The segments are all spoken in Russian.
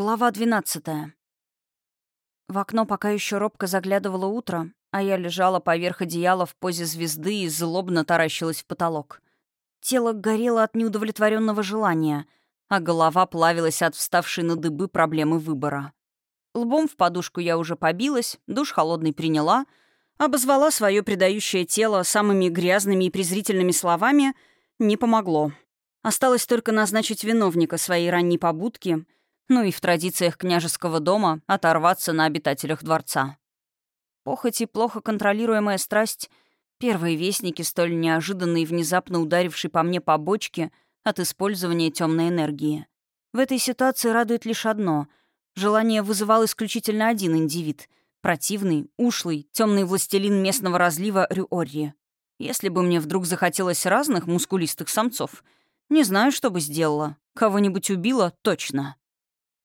Глава 12 В окно пока еще робко заглядывало утро, а я лежала поверх одеяла в позе звезды и злобно таращилась в потолок. Тело горело от неудовлетворенного желания, а голова плавилась от вставшей на дыбы проблемы выбора. Лбом в подушку я уже побилась, душ холодный приняла, обозвала свое предающее тело самыми грязными и презрительными словами — не помогло. Осталось только назначить виновника своей ранней побудки — ну и в традициях княжеского дома оторваться на обитателях дворца. Похоть и плохо контролируемая страсть — первые вестники, столь неожиданно и внезапно ударившей по мне побочки от использования темной энергии. В этой ситуации радует лишь одно — желание вызывал исключительно один индивид — противный, ушлый, темный властелин местного разлива Рюорри. Если бы мне вдруг захотелось разных мускулистых самцов, не знаю, что бы сделала. Кого-нибудь убила — точно.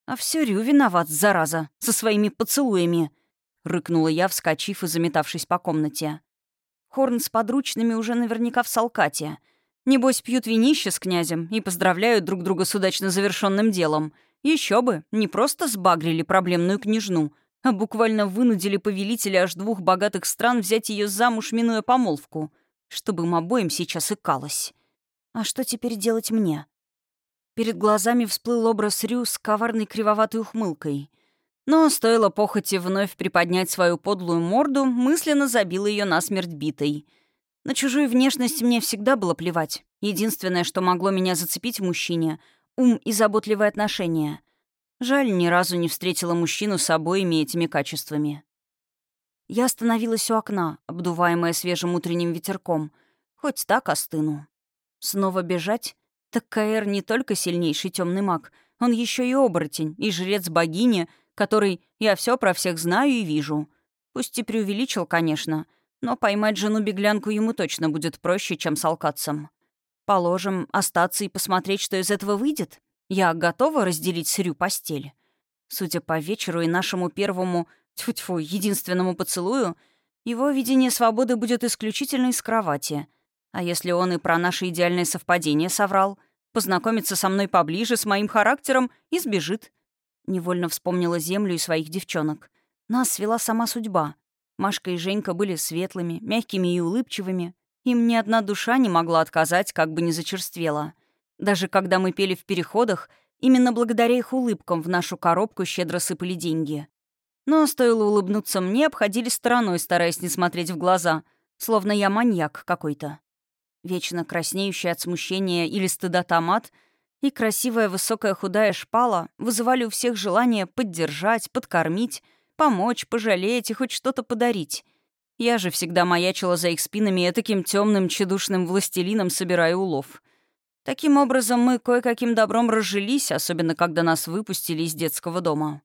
«А все Рю виноват, зараза, со своими поцелуями!» — рыкнула я, вскочив и заметавшись по комнате. Хорн с подручными уже наверняка в Салкате. Небось, пьют винище с князем и поздравляют друг друга с удачно завершенным делом. Еще бы, не просто сбагрили проблемную княжну, а буквально вынудили повелителя аж двух богатых стран взять ее замуж, минуя помолвку, чтобы им обоим сейчас икалось. А что теперь делать мне? Перед глазами всплыл образ Рю с коварной кривоватой ухмылкой. Но стоило похоти вновь приподнять свою подлую морду, мысленно забила ее насмерть битой. На чужую внешность мне всегда было плевать. Единственное, что могло меня зацепить в мужчине — ум и заботливое отношение. Жаль, ни разу не встретила мужчину с обоими этими качествами. Я остановилась у окна, обдуваемая свежим утренним ветерком. Хоть так остыну. Снова бежать? Так Каэр не только сильнейший темный маг, он еще и оборотень, и жрец богини, который «я все про всех знаю и вижу». Пусть и преувеличил, конечно, но поймать жену-беглянку ему точно будет проще, чем с алкатцем. Положим, остаться и посмотреть, что из этого выйдет? Я готова разделить с постель. Судя по вечеру и нашему первому, тьфу-тьфу, единственному поцелую, его видение свободы будет исключительно из кровати — а если он и про наше идеальное совпадение соврал, познакомится со мной поближе, с моим характером и сбежит. Невольно вспомнила землю и своих девчонок. Нас свела сама судьба. Машка и Женька были светлыми, мягкими и улыбчивыми. Им ни одна душа не могла отказать, как бы ни зачерствела. Даже когда мы пели в переходах, именно благодаря их улыбкам в нашу коробку щедро сыпали деньги. Но стоило улыбнуться мне, обходили стороной, стараясь не смотреть в глаза, словно я маньяк какой-то вечно краснеющий от смущения или стыда томат и красивая высокая худая шпала вызывали у всех желание поддержать, подкормить, помочь, пожалеть и хоть что-то подарить. Я же всегда маячила за их спинами и таким темным, тщедушным властелином, собирая улов. Таким образом, мы кое-каким добром разжились, особенно когда нас выпустили из детского дома.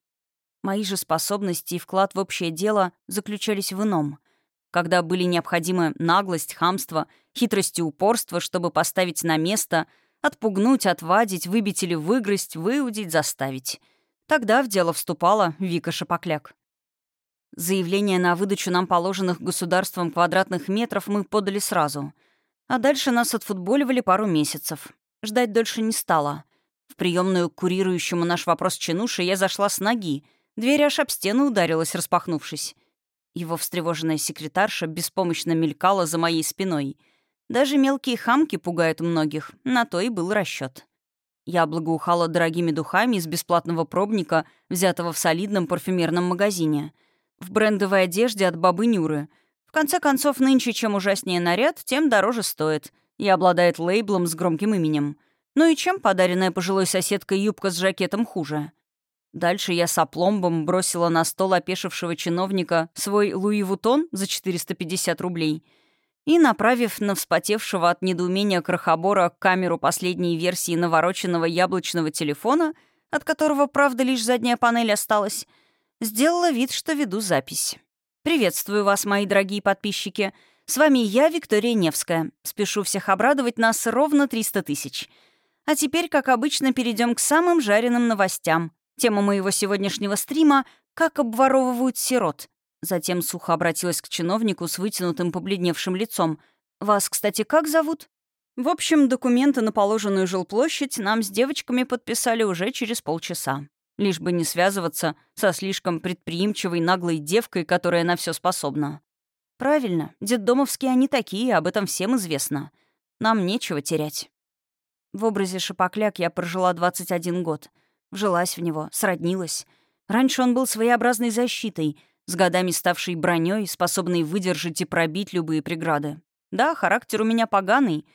Мои же способности и вклад в общее дело заключались в ином когда были необходимы наглость, хамство, хитрость и упорство, чтобы поставить на место, отпугнуть, отвадить, выбить или выгрызть, выудить, заставить. Тогда в дело вступала Вика Шапокляк. Заявление на выдачу нам положенных государством квадратных метров мы подали сразу. А дальше нас отфутболивали пару месяцев. Ждать дольше не стало. В приемную курирующему наш вопрос чинуши я зашла с ноги. Дверь аж об стену ударилась, распахнувшись. Его встревоженная секретарша беспомощно мелькала за моей спиной. Даже мелкие хамки пугают многих, на то и был расчет. Я благоухала дорогими духами из бесплатного пробника, взятого в солидном парфюмерном магазине. В брендовой одежде от бабы Нюры. В конце концов, нынче чем ужаснее наряд, тем дороже стоит. И обладает лейблом с громким именем. Ну и чем подаренная пожилой соседкой юбка с жакетом хуже? Дальше я с бросила на стол опешившего чиновника свой Луи Вутон за 450 рублей и, направив на вспотевшего от недоумения крохобора камеру последней версии навороченного яблочного телефона, от которого, правда, лишь задняя панель осталась, сделала вид, что веду запись. «Приветствую вас, мои дорогие подписчики. С вами я, Виктория Невская. Спешу всех обрадовать нас ровно 300 тысяч. А теперь, как обычно, перейдем к самым жареным новостям. Тема моего сегодняшнего стрима — «Как обворовывают сирот». Затем сухо обратилась к чиновнику с вытянутым побледневшим лицом. «Вас, кстати, как зовут?» В общем, документы на положенную жилплощадь нам с девочками подписали уже через полчаса. лишь бы не связываться со слишком предприимчивой наглой девкой, которая на все способна. Правильно, детдомовские они такие, об этом всем известно. Нам нечего терять. В образе Шапокляк я прожила 21 год. Вжилась в него, сроднилась. Раньше он был своеобразной защитой, с годами ставшей броней, способной выдержать и пробить любые преграды. Да, характер у меня поганый,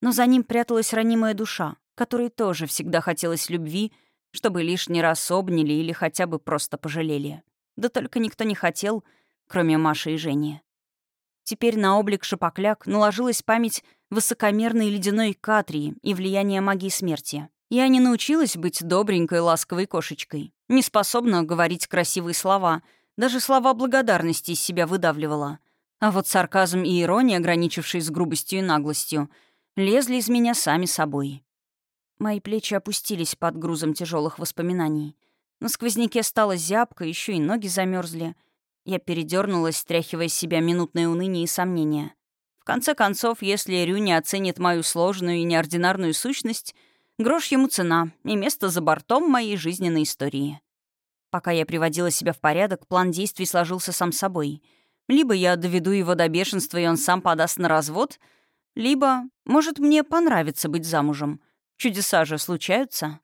но за ним пряталась ранимая душа, которой тоже всегда хотелось любви, чтобы лишний раз обняли или хотя бы просто пожалели. Да только никто не хотел, кроме Маши и Жени. Теперь на облик Шапокляк наложилась память высокомерной ледяной Катрии и влияние магии смерти. Я не научилась быть добренькой, ласковой кошечкой. Не способна говорить красивые слова. Даже слова благодарности из себя выдавливала. А вот сарказм и ирония, граничившие с грубостью и наглостью, лезли из меня сами собой. Мои плечи опустились под грузом тяжелых воспоминаний. На сквозняке стало зябко, еще и ноги замерзли. Я передернулась, стряхивая с себя минутное уныние и сомнения. В конце концов, если Рю не оценит мою сложную и неординарную сущность, грош ему цена и место за бортом моей жизненной истории. Пока я приводила себя в порядок, план действий сложился сам собой. Либо я доведу его до бешенства, и он сам подаст на развод, либо, может, мне понравится быть замужем — Чудеса же случаются.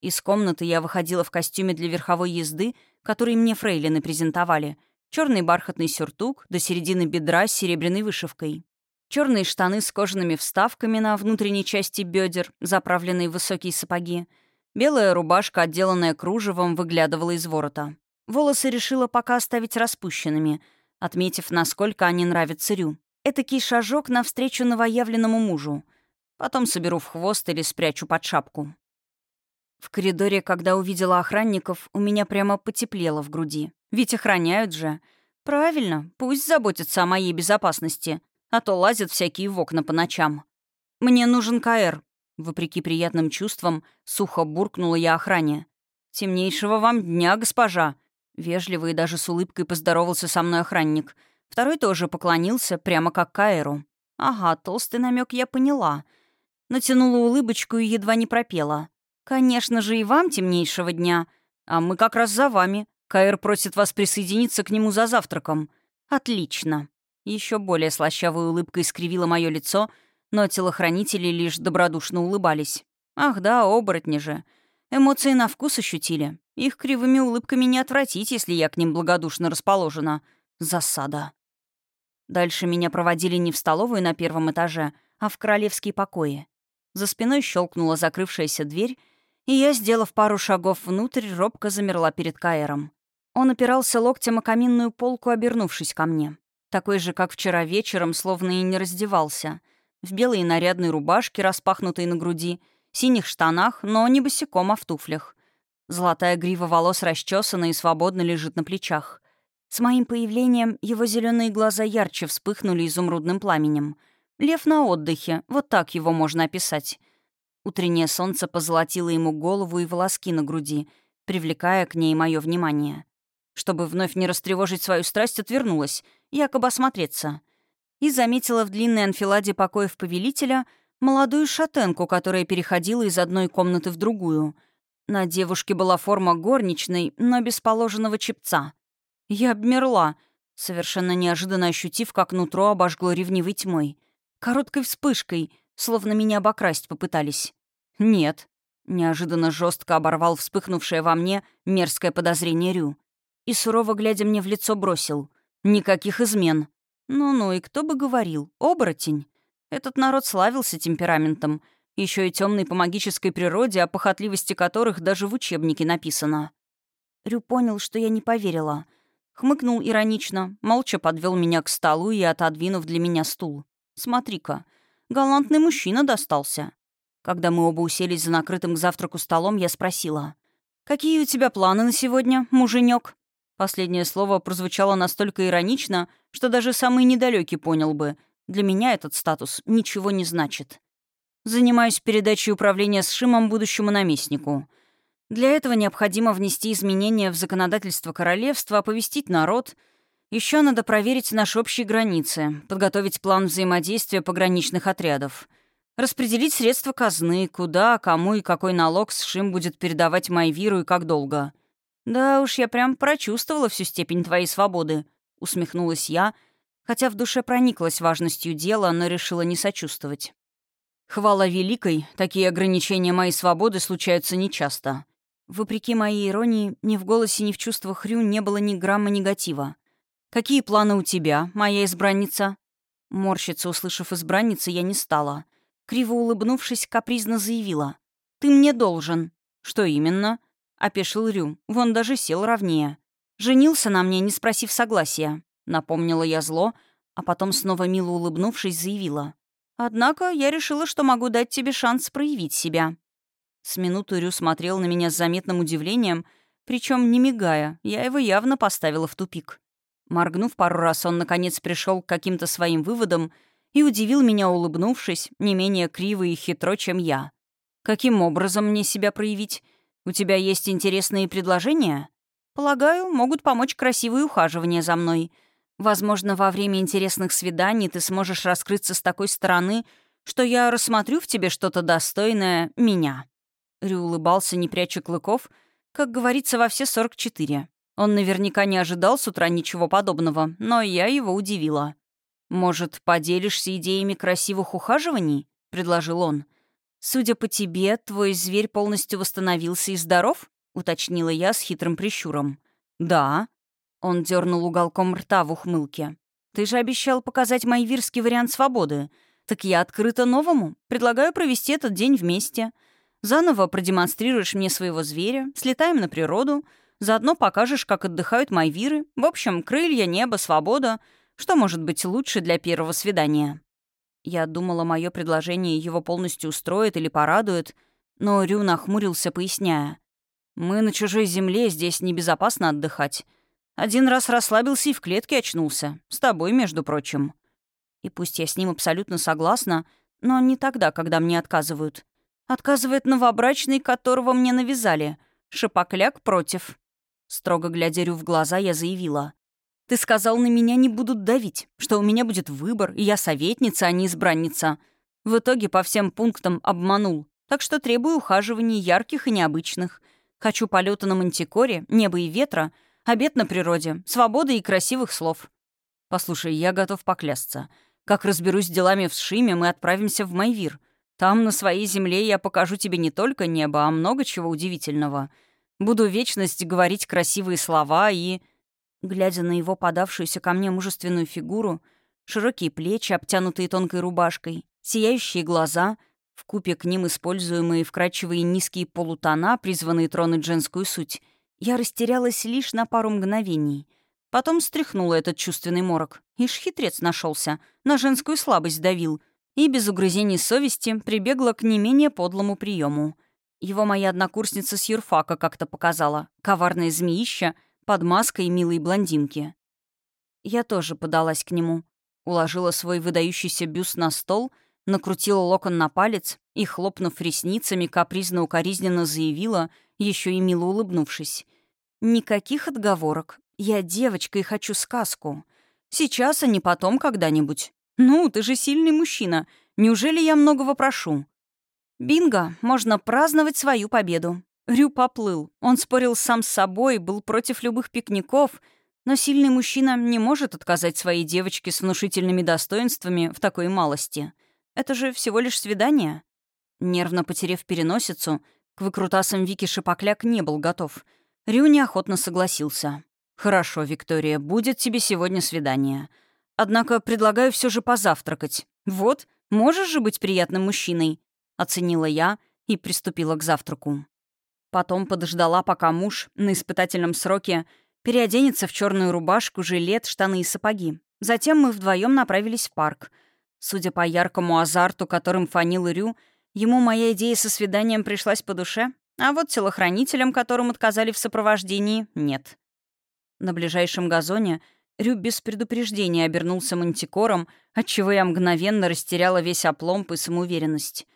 Из комнаты я выходила в костюме для верховой езды, который мне фрейлины презентовали. Черный бархатный сюртук до середины бедра с серебряной вышивкой. Черные штаны с кожаными вставками на внутренней части бедер, заправленные в высокие сапоги. Белая рубашка, отделанная кружевом, выглядывала из ворота. Волосы решила пока оставить распущенными, отметив, насколько они нравятся Рю. Этакий шажок навстречу новоявленному мужу — Потом соберу в хвост или спрячу под шапку. В коридоре, когда увидела охранников, у меня прямо потеплело в груди. Ведь охраняют же. Правильно, пусть заботятся о моей безопасности, а то лазят всякие в окна по ночам. Мне нужен КР. Вопреки приятным чувствам, сухо буркнула я охране. «Темнейшего вам дня, госпожа!» Вежливо и даже с улыбкой поздоровался со мной охранник. Второй тоже поклонился, прямо как Каэру. «Ага, толстый намек я поняла. Натянула улыбочку и едва не пропела. «Конечно же и вам темнейшего дня. А мы как раз за вами. Каэр просит вас присоединиться к нему за завтраком». «Отлично». Еще более слащавой улыбкой искривило мое лицо, но телохранители лишь добродушно улыбались. «Ах да, оборотни же. Эмоции на вкус ощутили. Их кривыми улыбками не отвратить, если я к ним благодушно расположена. Засада». Дальше меня проводили не в столовую на первом этаже, а в королевские покои. За спиной щелкнула закрывшаяся дверь, и я, сделав пару шагов внутрь, робко замерла перед Каэром. Он опирался локтем о каминную полку, обернувшись ко мне. Такой же, как вчера вечером, словно и не раздевался. В белой нарядной рубашке, распахнутой на груди, синих штанах, но не босиком, а в туфлях. Золотая грива волос расчесана и свободно лежит на плечах. С моим появлением его зеленые глаза ярче вспыхнули изумрудным пламенем — Лев на отдыхе, вот так его можно описать. Утреннее солнце позолотило ему голову и волоски на груди, привлекая к ней мое внимание. Чтобы вновь не растревожить свою страсть, отвернулась, якобы осмотреться. И заметила в длинной анфиладе покоев повелителя молодую шатенку, которая переходила из одной комнаты в другую. На девушке была форма горничной, но без положенного чепца. Я обмерла, совершенно неожиданно ощутив, как нутро обожгло ревнивой тьмой — Короткой вспышкой, словно меня обокрасть попытались. «Нет», — неожиданно жестко оборвал вспыхнувшее во мне мерзкое подозрение Рю. И сурово глядя мне в лицо бросил. «Никаких измен». Ну-ну, и кто бы говорил, оборотень. Этот народ славился темпераментом, еще и темный по магической природе, о похотливости которых даже в учебнике написано. Рю понял, что я не поверила. Хмыкнул иронично, молча подвел меня к столу и отодвинув для меня стул. Смотри-ка, галантный мужчина достался. Когда мы оба уселись за накрытым к завтраку столом, я спросила. «Какие у тебя планы на сегодня, муженек? Последнее слово прозвучало настолько иронично, что даже самый недалекий понял бы. Для меня этот статус ничего не значит. Занимаюсь передачей управления с Шимом будущему наместнику. Для этого необходимо внести изменения в законодательство королевства, оповестить народ — еще надо проверить наши общие границы, подготовить план взаимодействия пограничных отрядов. Распределить средства казны, куда, кому и какой налог с Шим будет передавать Майвиру и как долго. Да уж, я прям прочувствовала всю степень твоей свободы, усмехнулась я, хотя в душе прониклась важностью дела, но решила не сочувствовать. Хвала великой, такие ограничения моей свободы случаются нечасто. Вопреки моей иронии, ни в голосе, ни в чувствах Рю не было ни грамма негатива. «Какие планы у тебя, моя избранница?» Морщиться, услышав избранницы, я не стала. Криво улыбнувшись, капризно заявила. «Ты мне должен». «Что именно?» — опешил Рю. Вон даже сел ровнее. «Женился на мне, не спросив согласия». Напомнила я зло, а потом снова мило улыбнувшись, заявила. «Однако я решила, что могу дать тебе шанс проявить себя». С минуту Рю смотрел на меня с заметным удивлением, причем не мигая, я его явно поставила в тупик. Моргнув пару раз, он, наконец, пришел к каким-то своим выводам и удивил меня, улыбнувшись, не менее криво и хитро, чем я. «Каким образом мне себя проявить? У тебя есть интересные предложения?» «Полагаю, могут помочь красивые ухаживания за мной. Возможно, во время интересных свиданий ты сможешь раскрыться с такой стороны, что я рассмотрю в тебе что-то достойное меня». Рю улыбался, не пряча клыков, как говорится, во все 44. Он наверняка не ожидал с утра ничего подобного, но я его удивила. «Может, поделишься идеями красивых ухаживаний?» — предложил он. «Судя по тебе, твой зверь полностью восстановился и здоров?» — уточнила я с хитрым прищуром. «Да». Он дернул уголком рта в ухмылке. «Ты же обещал показать майвирский вариант свободы. Так я открыта новому. Предлагаю провести этот день вместе. Заново продемонстрируешь мне своего зверя, слетаем на природу, Заодно покажешь, как отдыхают майвиры. В общем, крылья, небо, свобода. Что может быть лучше для первого свидания?» Я думала, мое предложение его полностью устроит или порадует, но Рю нахмурился, поясняя. «Мы на чужой земле, здесь небезопасно отдыхать. Один раз расслабился и в клетке очнулся. С тобой, между прочим». И пусть я с ним абсолютно согласна, но не тогда, когда мне отказывают. Отказывает новобрачный, которого мне навязали. Шапокляк против. Строго глядя Рю в глаза, я заявила. «Ты сказал, на меня не будут давить, что у меня будет выбор, и я советница, а не избранница. В итоге по всем пунктам обманул. Так что требую ухаживаний ярких и необычных. Хочу полета на мантикоре, неба и ветра, обед на природе, свободы и красивых слов. Послушай, я готов поклясться. Как разберусь с делами в Шиме, мы отправимся в Майвир. Там, на своей земле, я покажу тебе не только небо, а много чего удивительного». Буду вечность говорить красивые слова и... Глядя на его подавшуюся ко мне мужественную фигуру, широкие плечи, обтянутые тонкой рубашкой, сияющие глаза, в купе к ним используемые вкрадчивые низкие полутона, призванные тронуть женскую суть, я растерялась лишь на пару мгновений. Потом стряхнула этот чувственный морок. Ишь хитрец нашелся, на женскую слабость давил и без угрызений совести прибегла к не менее подлому приему — его моя однокурсница с юрфака как-то показала. Коварное змеище под маской милой блондинки. Я тоже подалась к нему. Уложила свой выдающийся бюст на стол, накрутила локон на палец и, хлопнув ресницами, капризно-укоризненно заявила, еще и мило улыбнувшись. «Никаких отговорок. Я девочка и хочу сказку. Сейчас, а не потом когда-нибудь. Ну, ты же сильный мужчина. Неужели я многого прошу?» Бинго, можно праздновать свою победу. Рю поплыл. Он спорил сам с собой, был против любых пикников, но сильный мужчина не может отказать своей девочке с внушительными достоинствами в такой малости. Это же всего лишь свидание. Нервно потерев переносицу, к выкрутасам Вики Шипокляк не был готов. Рю неохотно согласился. «Хорошо, Виктория, будет тебе сегодня свидание. Однако предлагаю все же позавтракать. Вот, можешь же быть приятным мужчиной оценила я и приступила к завтраку. Потом подождала, пока муж на испытательном сроке переоденется в черную рубашку, жилет, штаны и сапоги. Затем мы вдвоем направились в парк. Судя по яркому азарту, которым фанил Рю, ему моя идея со свиданием пришлась по душе, а вот телохранителям, которым отказали в сопровождении, нет. На ближайшем газоне Рю без предупреждения обернулся мантикором, отчего я мгновенно растеряла весь опломб и самоуверенность.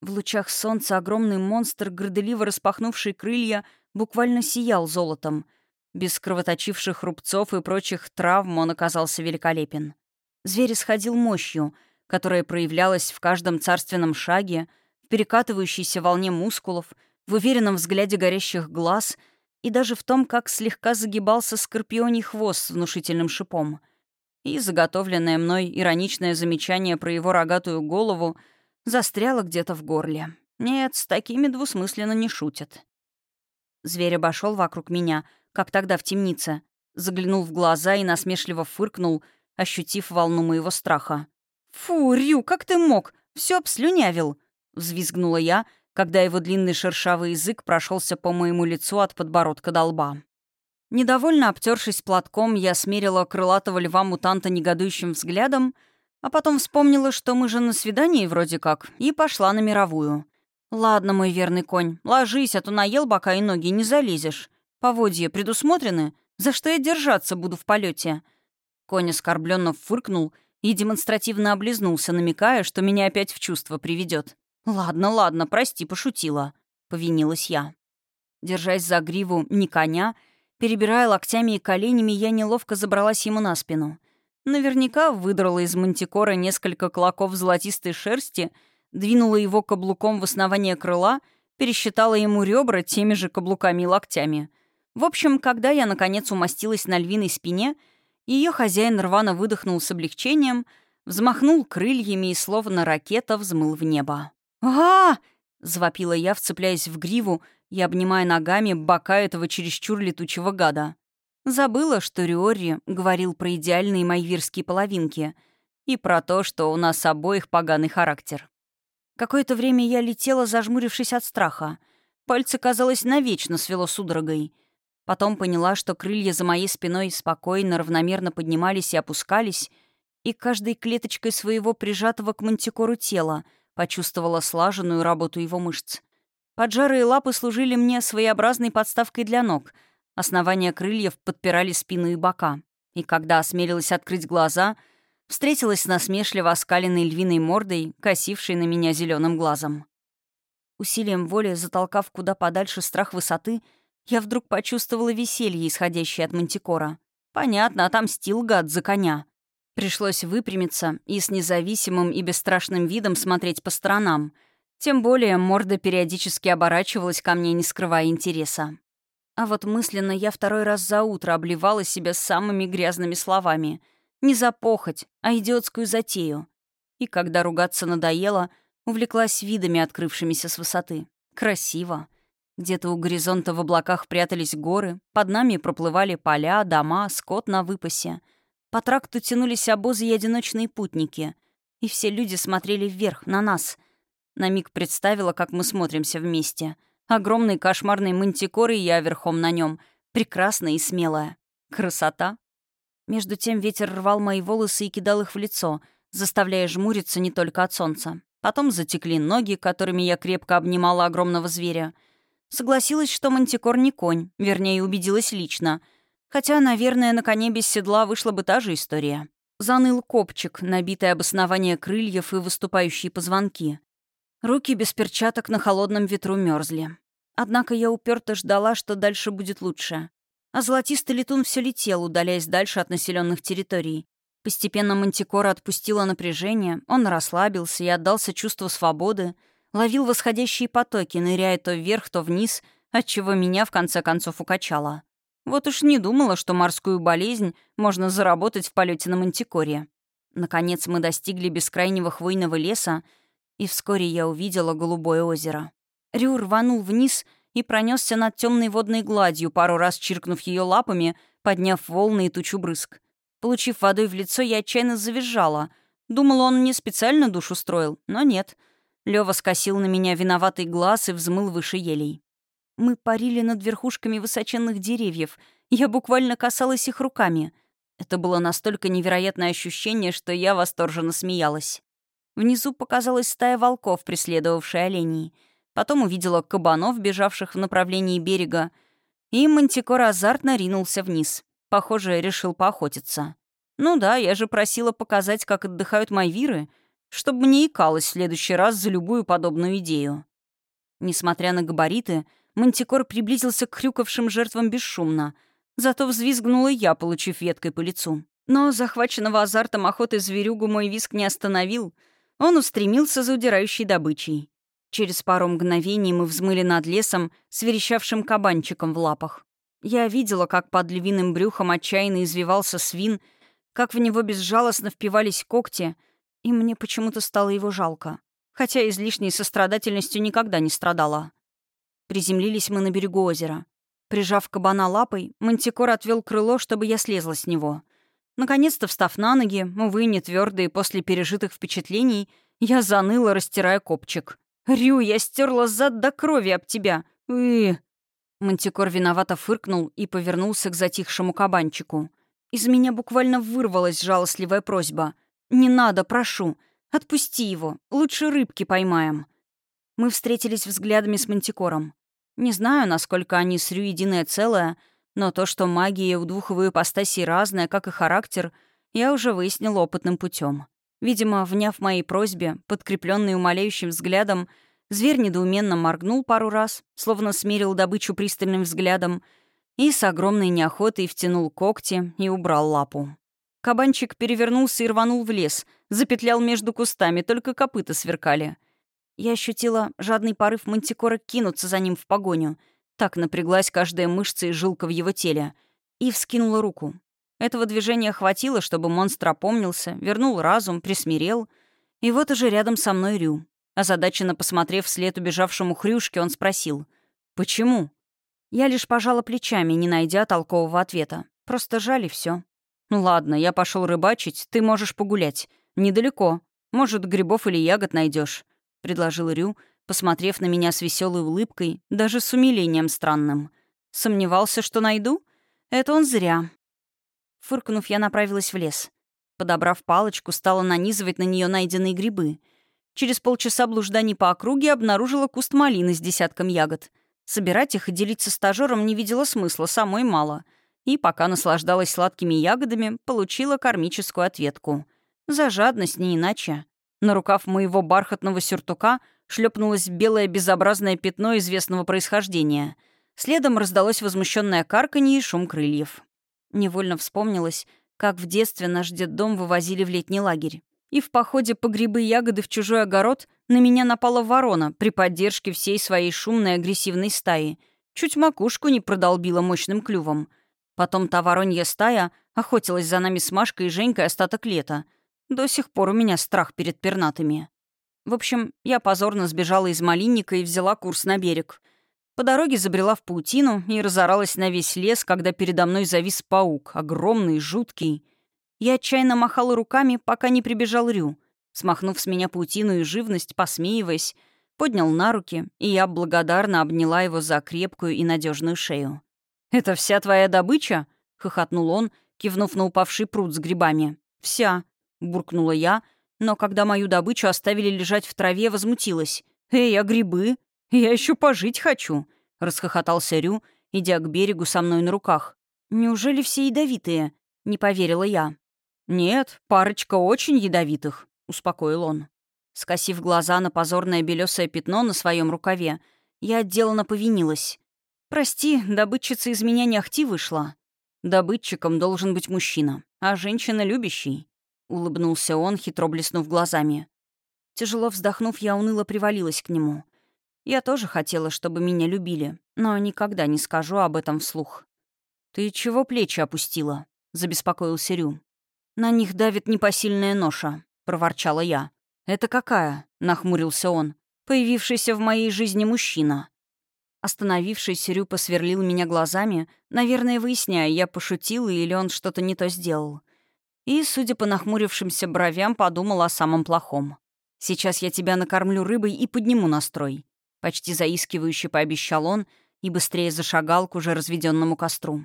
В лучах солнца огромный монстр, горделиво распахнувший крылья, буквально сиял золотом. Без кровоточивших рубцов и прочих травм он оказался великолепен. Зверь исходил мощью, которая проявлялась в каждом царственном шаге, в перекатывающейся волне мускулов, в уверенном взгляде горящих глаз и даже в том, как слегка загибался скорпионий хвост с внушительным шипом. И заготовленное мной ироничное замечание про его рогатую голову застряло где-то в горле. Нет, с такими двусмысленно не шутят. Зверь обошел вокруг меня, как тогда в темнице, заглянул в глаза и насмешливо фыркнул, ощутив волну моего страха. «Фу, Рю, как ты мог? Все обслюнявил!» — взвизгнула я, когда его длинный шершавый язык прошелся по моему лицу от подбородка до лба. Недовольно обтершись платком, я смерила крылатого льва-мутанта негодующим взглядом, а потом вспомнила, что мы же на свидании вроде как, и пошла на мировую. «Ладно, мой верный конь, ложись, а то наел бока и ноги не залезешь. Поводья предусмотрены? За что я держаться буду в полете? Конь оскорбленно фыркнул и демонстративно облизнулся, намекая, что меня опять в чувство приведет. «Ладно, ладно, прости, пошутила», — повинилась я. Держась за гриву не коня, перебирая локтями и коленями, я неловко забралась ему на спину. Наверняка выдрала из мантикора несколько клоков золотистой шерсти, двинула его каблуком в основание крыла, пересчитала ему ребра теми же каблуками и локтями. В общем, когда я, наконец, умостилась на львиной спине, ее хозяин рвано выдохнул с облегчением, взмахнул крыльями и словно ракета взмыл в небо а, завопила я, вцепляясь в гриву и обнимая ногами бока этого чересчур летучего гада. Забыла, что Риори говорил про идеальные майвирские половинки и про то, что у нас обоих поганый характер. Какое-то время я летела, зажмурившись от страха. Пальцы, казалось, навечно свело судорогой. Потом поняла, что крылья за моей спиной спокойно, равномерно поднимались и опускались, и каждой клеточкой своего прижатого к мантикору тела — Почувствовала слаженную работу его мышц. Поджарые лапы служили мне своеобразной подставкой для ног. Основания крыльев подпирали спину и бока. И когда осмелилась открыть глаза, встретилась с насмешливо оскаленной львиной мордой, косившей на меня зеленым глазом. Усилием воли, затолкав куда подальше страх высоты, я вдруг почувствовала веселье, исходящее от мантикора. Понятно, отомстил гад за коня. Пришлось выпрямиться и с независимым и бесстрашным видом смотреть по сторонам. Тем более морда периодически оборачивалась ко мне, не скрывая интереса. А вот мысленно я второй раз за утро обливала себя самыми грязными словами. Не за похоть, а идиотскую затею. И когда ругаться надоело, увлеклась видами, открывшимися с высоты. Красиво. Где-то у горизонта в облаках прятались горы, под нами проплывали поля, дома, скот на выпасе — по тракту тянулись обозы и одиночные путники. И все люди смотрели вверх, на нас. На миг представила, как мы смотримся вместе. Огромный кошмарный мантикор и я верхом на нем. Прекрасная и смелая. Красота. Между тем ветер рвал мои волосы и кидал их в лицо, заставляя жмуриться не только от солнца. Потом затекли ноги, которыми я крепко обнимала огромного зверя. Согласилась, что мантикор не конь, вернее, убедилась лично — Хотя, наверное, на коне без седла вышла бы та же история. Заныл копчик, набитый об основание крыльев и выступающие позвонки. Руки без перчаток на холодном ветру мерзли. Однако я уперто ждала, что дальше будет лучше. А золотистый летун все летел, удаляясь дальше от населенных территорий. Постепенно Мантикора отпустила напряжение, он расслабился и отдался чувству свободы, ловил восходящие потоки, ныряя то вверх, то вниз, отчего меня в конце концов укачало. Вот уж не думала, что морскую болезнь можно заработать в полете на Мантикоре. Наконец мы достигли бескрайнего хвойного леса, и вскоре я увидела голубое озеро. Рю рванул вниз и пронесся над темной водной гладью, пару раз чиркнув ее лапами, подняв волны и тучу брызг. Получив водой в лицо, я отчаянно завизжала. Думала, он мне специально душу строил, но нет. Лева скосил на меня виноватый глаз и взмыл выше елей. Мы парили над верхушками высоченных деревьев. Я буквально касалась их руками. Это было настолько невероятное ощущение, что я восторженно смеялась. Внизу показалась стая волков, преследовавшая оленей. Потом увидела кабанов, бежавших в направлении берега. И Мантикор азартно ринулся вниз. Похоже, решил поохотиться. Ну да, я же просила показать, как отдыхают майвиры, чтобы не икалась в следующий раз за любую подобную идею. Несмотря на габариты, Мантикор приблизился к хрюкавшим жертвам бесшумно. Зато взвизгнула я, получив веткой по лицу. Но захваченного азартом охоты зверюгу мой виск не остановил. Он устремился за удирающей добычей. Через пару мгновений мы взмыли над лесом с верещавшим кабанчиком в лапах. Я видела, как под львиным брюхом отчаянно извивался свин, как в него безжалостно впивались когти, и мне почему-то стало его жалко, хотя излишней сострадательностью никогда не страдала. Приземлились мы на берегу озера. Прижав кабана лапой, мантикор отвел крыло, чтобы я слезла с него. Наконец-то, встав на ноги, увы, не твердые после пережитых впечатлений, я заныла, растирая копчик. «Рю, я стерла зад до крови об тебя! Уи!» Мантикор виновато фыркнул и повернулся к затихшему кабанчику. Из меня буквально вырвалась жалостливая просьба. «Не надо, прошу. Отпусти его. Лучше рыбки поймаем». Мы встретились взглядами с Мантикором. Не знаю, насколько они с Рю единое целое, но то, что магия у двух его ипостасей разная, как и характер, я уже выяснил опытным путем. Видимо, вняв моей просьбе, подкрепленный умоляющим взглядом, зверь недоуменно моргнул пару раз, словно смерил добычу пристальным взглядом, и с огромной неохотой втянул когти и убрал лапу. Кабанчик перевернулся и рванул в лес, запетлял между кустами, только копыта сверкали. Я ощутила жадный порыв мантикора кинуться за ним в погоню. Так напряглась каждая мышца и жилка в его теле. И вскинула руку. Этого движения хватило, чтобы монстр опомнился, вернул разум, присмирел. И вот уже рядом со мной Рю. Озадаченно посмотрев вслед убежавшему хрюшке, он спросил. «Почему?» Я лишь пожала плечами, не найдя толкового ответа. Просто жаль и все. «Ну ладно, я пошел рыбачить, ты можешь погулять. Недалеко. Может, грибов или ягод найдешь предложил Рю, посмотрев на меня с веселой улыбкой, даже с умилением странным. Сомневался, что найду? Это он зря. Фыркнув, я направилась в лес. Подобрав палочку, стала нанизывать на нее найденные грибы. Через полчаса блужданий по округе обнаружила куст малины с десятком ягод. Собирать их и делиться стажером не видела смысла, самой мало. И пока наслаждалась сладкими ягодами, получила кармическую ответку. За жадность не иначе. На рукав моего бархатного сюртука шлепнулось белое безобразное пятно известного происхождения. Следом раздалось возмущенное карканье и шум крыльев. Невольно вспомнилось, как в детстве наш детдом вывозили в летний лагерь. И в походе по грибы и ягоды в чужой огород на меня напала ворона при поддержке всей своей шумной агрессивной стаи. Чуть макушку не продолбила мощным клювом. Потом та воронья стая охотилась за нами с Машкой и Женькой остаток лета — до сих пор у меня страх перед пернатыми. В общем, я позорно сбежала из малинника и взяла курс на берег. По дороге забрела в паутину и разоралась на весь лес, когда передо мной завис паук, огромный, жуткий. Я отчаянно махала руками, пока не прибежал Рю. Смахнув с меня паутину и живность, посмеиваясь, поднял на руки, и я благодарно обняла его за крепкую и надежную шею. «Это вся твоя добыча?» — хохотнул он, кивнув на упавший пруд с грибами. «Вся», — буркнула я, но когда мою добычу оставили лежать в траве, возмутилась. «Эй, а грибы? Я еще пожить хочу!» — расхохотался Рю, идя к берегу со мной на руках. «Неужели все ядовитые?» — не поверила я. «Нет, парочка очень ядовитых», — успокоил он. Скосив глаза на позорное белесое пятно на своем рукаве, я отделанно повинилась. «Прости, добытчица из меня не ахти вышла. Добытчиком должен быть мужчина, а женщина любящий. — улыбнулся он, хитро блеснув глазами. Тяжело вздохнув, я уныло привалилась к нему. Я тоже хотела, чтобы меня любили, но никогда не скажу об этом вслух. «Ты чего плечи опустила?» — забеспокоился Рю. «На них давит непосильная ноша», — проворчала я. «Это какая?» — нахмурился он. «Появившийся в моей жизни мужчина». Остановившись, Рю посверлил меня глазами, наверное, выясняя, я пошутила или он что-то не то сделал и, судя по нахмурившимся бровям, подумал о самом плохом. «Сейчас я тебя накормлю рыбой и подниму настрой», — почти заискивающе пообещал он и быстрее зашагал к уже разведенному костру.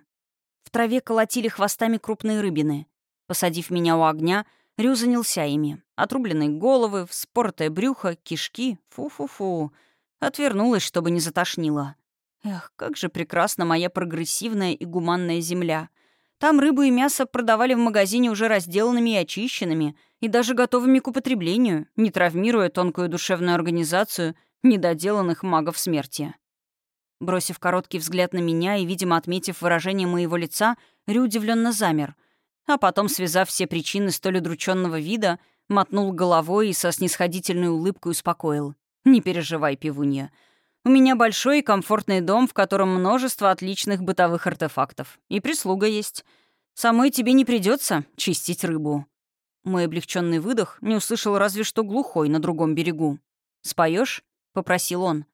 В траве колотили хвостами крупные рыбины. Посадив меня у огня, Рю занялся ими. Отрубленные головы, вспоротое брюхо, кишки. Фу-фу-фу. Отвернулась, чтобы не затошнило. Эх, как же прекрасна моя прогрессивная и гуманная земля — там рыбу и мясо продавали в магазине уже разделанными и очищенными, и даже готовыми к употреблению, не травмируя тонкую душевную организацию недоделанных магов смерти. Бросив короткий взгляд на меня и, видимо, отметив выражение моего лица, Рю удивленно замер. а потом, связав все причины столь удрученного вида, мотнул головой и со снисходительной улыбкой успокоил. «Не переживай, пивунья. У меня большой и комфортный дом, в котором множество отличных бытовых артефактов. И прислуга есть. Самой тебе не придется чистить рыбу». Мой облегченный выдох не услышал разве что глухой на другом берегу. Споешь? попросил он.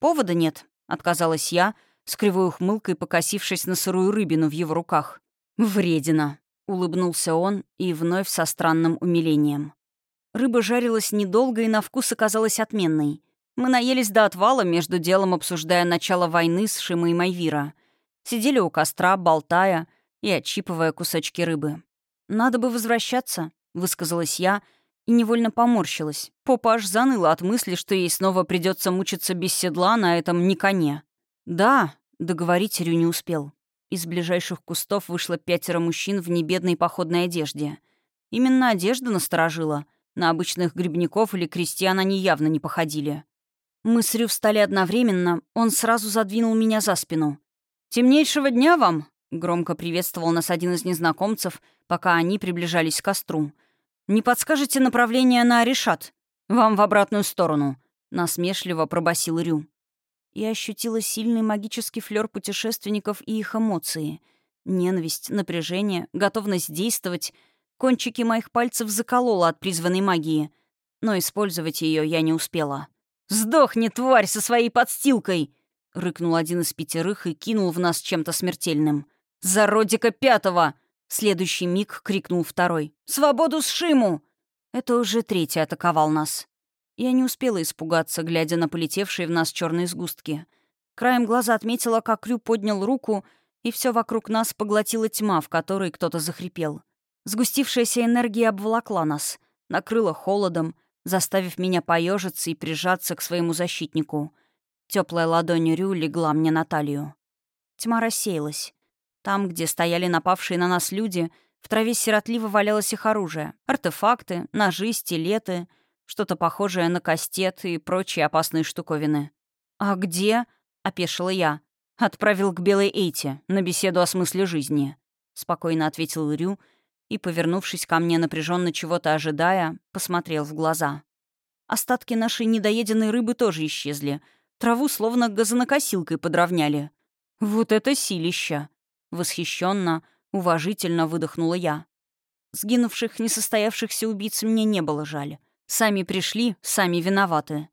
«Повода нет», — отказалась я, с кривой ухмылкой покосившись на сырую рыбину в его руках. «Вредина», — улыбнулся он и вновь со странным умилением. Рыба жарилась недолго и на вкус оказалась отменной. Мы наелись до отвала, между делом обсуждая начало войны с Шимой и Майвира. Сидели у костра, болтая и отщипывая кусочки рыбы. «Надо бы возвращаться», — высказалась я и невольно поморщилась. Попа аж заныла от мысли, что ей снова придется мучиться без седла на этом не коне. «Да», — договорить Рю не успел. Из ближайших кустов вышло пятеро мужчин в небедной походной одежде. Именно одежда насторожила. На обычных грибников или крестьян они явно не походили. Мы с Рю встали одновременно, он сразу задвинул меня за спину. «Темнейшего дня вам!» — громко приветствовал нас один из незнакомцев, пока они приближались к костру. «Не подскажете направление на Аришат? Вам в обратную сторону!» — насмешливо пробасил Рю. Я ощутила сильный магический флёр путешественников и их эмоции. Ненависть, напряжение, готовность действовать. Кончики моих пальцев закололо от призванной магии. Но использовать ее я не успела. «Сдохни, тварь, со своей подстилкой!» — рыкнул один из пятерых и кинул в нас чем-то смертельным. «Зародика пятого!» — следующий миг крикнул второй. «Свободу с Шиму!» Это уже третий атаковал нас. Я не успела испугаться, глядя на полетевшие в нас черные сгустки. Краем глаза отметила, как Крю поднял руку, и все вокруг нас поглотила тьма, в которой кто-то захрипел. Сгустившаяся энергия обволокла нас, накрыла холодом, заставив меня поежиться и прижаться к своему защитнику. Теплая ладонь Рю легла мне на талию. Тьма рассеялась. Там, где стояли напавшие на нас люди, в траве сиротливо валялось их оружие. Артефакты, ножи, стилеты, что-то похожее на кастет и прочие опасные штуковины. «А где?» — опешила я. «Отправил к Белой Эйте на беседу о смысле жизни», — спокойно ответил Рю, — и, повернувшись ко мне напряженно чего-то ожидая, посмотрел в глаза. Остатки нашей недоеденной рыбы тоже исчезли. Траву словно газонокосилкой подровняли. «Вот это силища!» — восхищенно, уважительно выдохнула я. Сгинувших, несостоявшихся убийц мне не было жаль. Сами пришли, сами виноваты.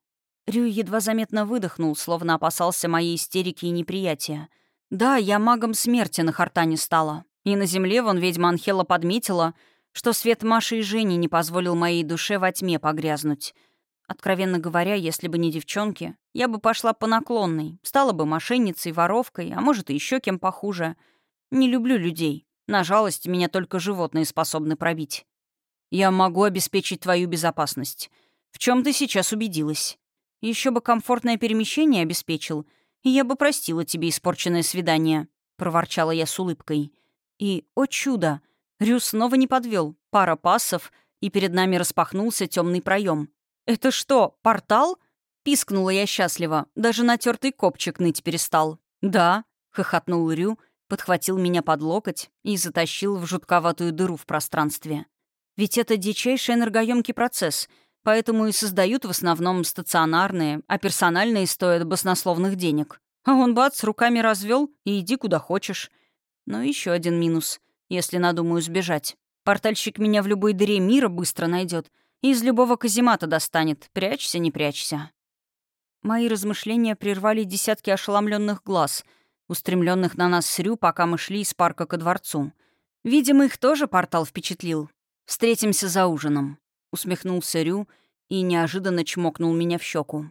Рю едва заметно выдохнул, словно опасался моей истерики и неприятия. Да, я магом смерти на Хартане стала. И на земле вон ведьма Анхела подметила, что свет Маши и Жени не позволил моей душе во тьме погрязнуть. Откровенно говоря, если бы не девчонки, я бы пошла по наклонной, стала бы мошенницей, воровкой, а может, и еще кем похуже. Не люблю людей. На жалость меня только животные способны пробить. Я могу обеспечить твою безопасность. В чем ты сейчас убедилась? Еще бы комфортное перемещение обеспечил, и я бы простила тебе испорченное свидание», — проворчала я с улыбкой. И, о чудо, Рю снова не подвел. Пара пассов, и перед нами распахнулся темный проем. «Это что, портал?» Пискнула я счастливо. Даже натертый копчик ныть перестал. «Да», — хохотнул Рю, подхватил меня под локоть и затащил в жутковатую дыру в пространстве. «Ведь это дичайший энергоемкий процесс, поэтому и создают в основном стационарные, а персональные стоят баснословных денег. А он бац, руками развел и иди куда хочешь. Но еще один минус, если надумаю сбежать. Портальщик меня в любой дыре мира быстро найдет и из любого каземата достанет. Прячься, не прячься. Мои размышления прервали десятки ошеломленных глаз, устремленных на нас с Рю, пока мы шли из парка ко дворцу. Видимо, их тоже портал впечатлил. «Встретимся за ужином», — усмехнулся Рю и неожиданно чмокнул меня в щеку.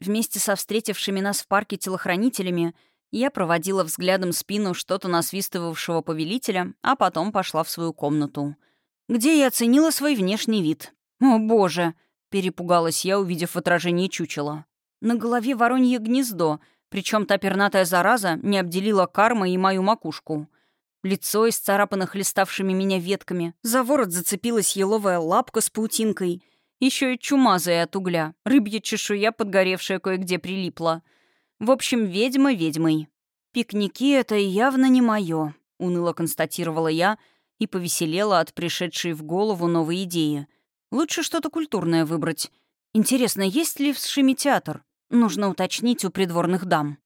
Вместе со встретившими нас в парке телохранителями — я проводила взглядом спину что-то насвистывавшего повелителя, а потом пошла в свою комнату, где я оценила свой внешний вид. «О, боже!» — перепугалась я, увидев в отражении чучела. На голове воронье гнездо, причем та пернатая зараза не обделила кармой и мою макушку. Лицо исцарапано хлеставшими меня ветками, за ворот зацепилась еловая лапка с паутинкой, еще и чумазая от угля, рыбья чешуя, подгоревшая кое-где прилипла — в общем, ведьма ведьмой. «Пикники — это явно не мое», — уныло констатировала я и повеселела от пришедшей в голову новой идеи. Лучше что-то культурное выбрать. Интересно, есть ли в Сшиме театр? Нужно уточнить у придворных дам.